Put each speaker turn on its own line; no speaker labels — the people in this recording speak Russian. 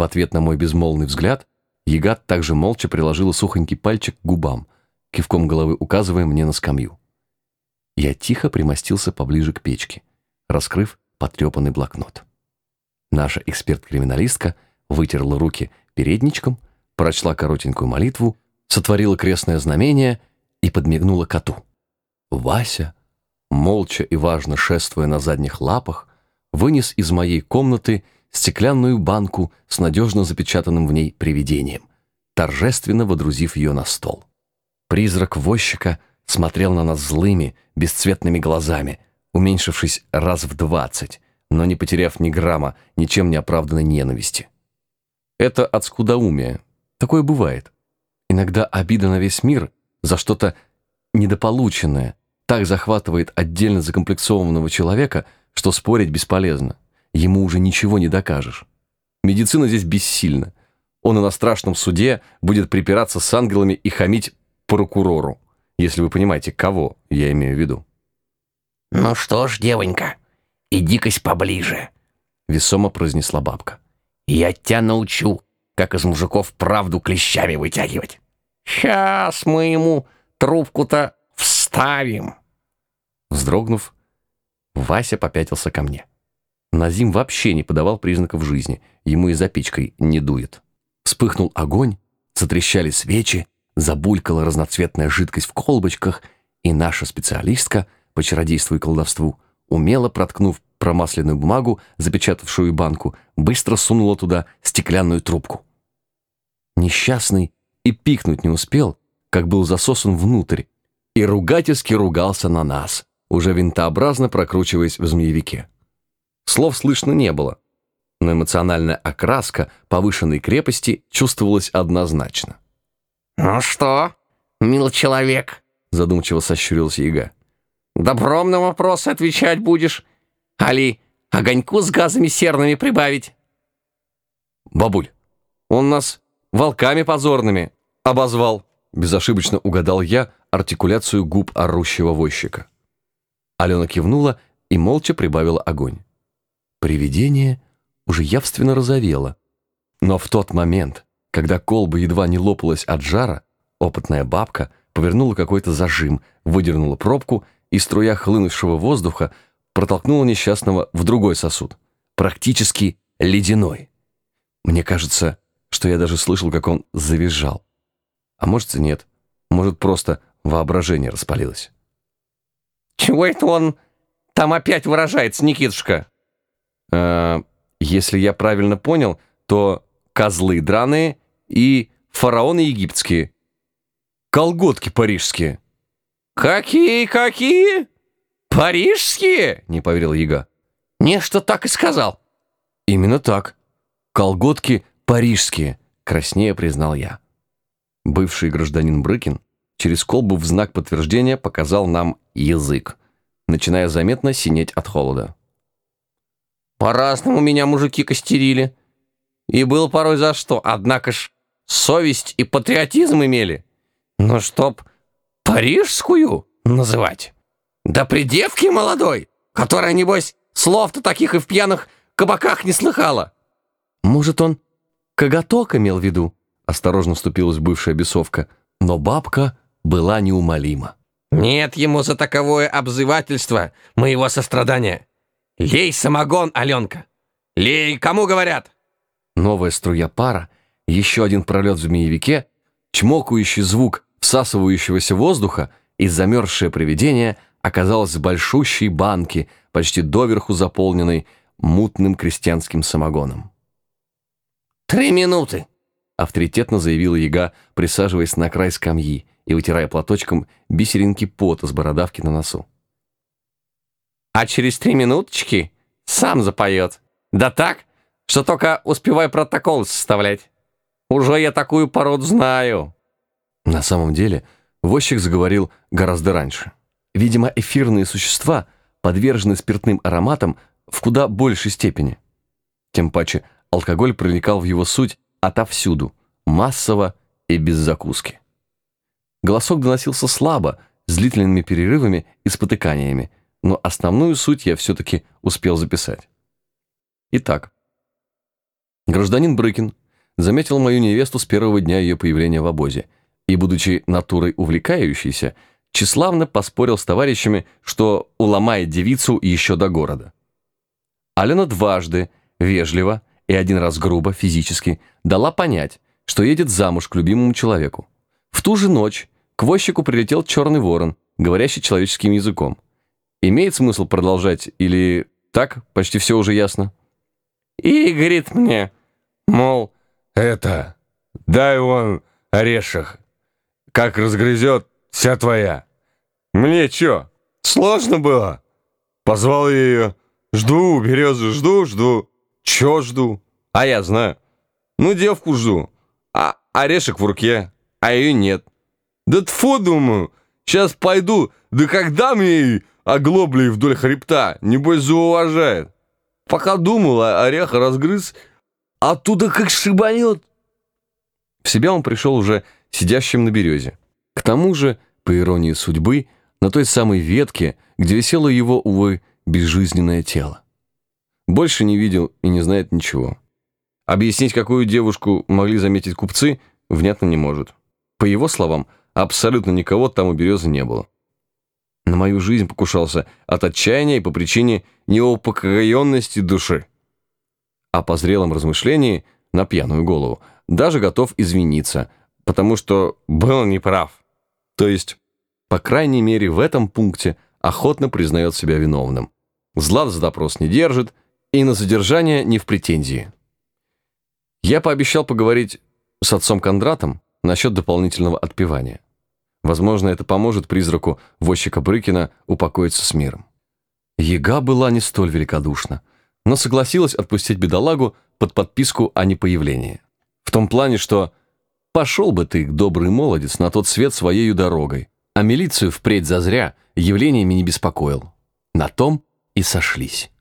В ответ на мой безмолвный взгляд, Ягат также молча приложила сухонький пальчик к губам, кивком головы указывая мне на скамью. Я тихо примостился поближе к печке, раскрыв потрепанный блокнот. Наша эксперт-криминалистка вытерла руки передничком, прочла коротенькую молитву, сотворила крестное знамение и подмигнула коту. Вася, молча и важно шествуя на задних лапах, вынес из моей комнаты стеклянную банку с надежно запечатанным в ней привидением, торжественно водрузив ее на стол. Призрак возчика смотрел на нас злыми, бесцветными глазами, уменьшившись раз в двадцать, но не потеряв ни грамма ничем не оправданной ненависти. Это от скудоумия. Такое бывает. Иногда обида на весь мир за что-то недополученное так захватывает отдельно закомплексованного человека, что спорить бесполезно. Ему уже ничего не докажешь. Медицина здесь бессильна. Он и на страшном суде будет припираться с ангелами и хамить прокурору, если вы понимаете, кого я имею в виду.
«Ну что ж, девонька, иди-кась поближе», — весомо произнесла бабка. Я тебя научу, как из мужиков правду клещами вытягивать. Сейчас мы ему трубку-то вставим.
Вздрогнув, Вася попятился ко мне. Назим вообще не подавал признаков жизни, ему и за печкой не дует. Вспыхнул огонь, затрещали свечи, забулькала разноцветная жидкость в колбочках, и наша специалистка по чародейству и колдовству, умело проткнув промасленную бумагу, запечатавшую банку, быстро сунула туда стеклянную трубку. Несчастный и пикнуть не успел, как был засосан внутрь, и ругательски ругался на нас, уже винтообразно прокручиваясь в змеевике. Слов слышно не было, но эмоциональная окраска повышенной крепости чувствовалась однозначно.
«Ну что, мил человек?» задумчиво сощурился Яга. «Добром на вопросы отвечать будешь Али, огоньку с газами серными прибавить?»
«Бабуль, он нас волками позорными обозвал», безошибочно угадал я артикуляцию губ орущего возчика. Алена кивнула и молча прибавила огонь. Привидение уже явственно розовело. Но в тот момент, когда колба едва не лопалась от жара, опытная бабка повернула какой-то зажим, выдернула пробку, и струя хлынувшего воздуха протолкнула несчастного в другой сосуд, практически ледяной. Мне кажется, что я даже слышал, как он завизжал. А может и нет. Может, просто воображение распалилось.
«Чего это он там опять выражается, Никитушка?»
Э, «Если я правильно понял, то козлы драные и фараоны египетские. Колготки парижские».
«Какие, какие?» «Парижские?» — не поверил Яга. «Нечто так и сказал».
«Именно так. Колготки парижские», — краснее признал я. Бывший гражданин Брыкин через колбу в знак подтверждения показал нам язык, начиная заметно синеть от холода.
«По-разному меня мужики костерили. И было порой за что, однако ж совесть и патриотизм имели. Но чтоб парижскую называть...» Да при девке молодой, которая, небось, слов-то таких и в пьяных кабаках не слыхала.
Может, он коготок имел в виду? Осторожно вступилась бывшая бесовка, но бабка была неумолима.
Нет ему за таковое обзывательство моего сострадания. Лей самогон, Аленка. Лей, кому говорят?
Новая струя пара, еще один пролет в змеевике, чмокающий звук всасывающегося воздуха и замерзшее привидение — оказалась в большущей банке, почти доверху заполненной мутным крестьянским самогоном.
«Три минуты!»
— авторитетно заявила яга, присаживаясь на край скамьи и вытирая платочком бисеринки пота с бородавки на носу.
«А через три минуточки сам запоет. Да так, что только успевай протокол составлять. Уже я такую породу знаю».
На самом деле, возчик заговорил гораздо раньше. Видимо, эфирные существа подвержены спиртным ароматам в куда большей степени. Тем паче алкоголь проникал в его суть отовсюду, массово и без закуски. Голосок доносился слабо, с длительными перерывами и спотыканиями, но основную суть я все-таки успел записать. Итак, Гражданин Брыкин заметил мою невесту с первого дня ее появления в обозе и, будучи натурой увлекающейся, тщеславно поспорил с товарищами, что уломает девицу еще до города. Алена дважды, вежливо и один раз грубо, физически, дала понять, что едет замуж к любимому человеку. В ту же ночь к возчику прилетел черный ворон, говорящий человеческим языком. Имеет смысл продолжать или так почти все уже ясно?
И говорит мне, мол, это, дай он орешек, как разгрызет, вся твоя. Мне чё, сложно было? Позвал я ее, жду, березу, жду, жду. Чё жду? А я знаю. Ну, девку жду, а орешек в руке, а ее нет. Да тфу, думаю, сейчас пойду, да когда мне оглоблей вдоль хребта, небось зауважает. Пока думал, орех разгрыз, оттуда как шибанет.
В себя он пришел уже сидящим на березе. К тому же, по иронии судьбы, на той самой ветке, где висело его, увы, безжизненное тело. Больше не видел и не знает ничего. Объяснить, какую девушку могли заметить купцы, внятно не может. По его словам, абсолютно никого там у березы не было. На мою жизнь покушался от отчаяния и по причине неупокоенности души. А по зрелом размышлении, на пьяную голову, даже готов извиниться, потому что был неправ. То есть, по крайней мере, в этом пункте охотно признает себя виновным. Злат за допрос не держит и на задержание не в претензии. Я пообещал поговорить с отцом Кондратом насчет дополнительного отпевания. Возможно, это поможет призраку возчика Брыкина упокоиться с миром. Ега была не столь великодушна, но согласилась отпустить бедолагу под подписку о непоявлении. В том плане, что «пошел бы ты, добрый молодец, на тот свет своею дорогой, а милицию впредь зазря явлениями не беспокоил». На том и сошлись.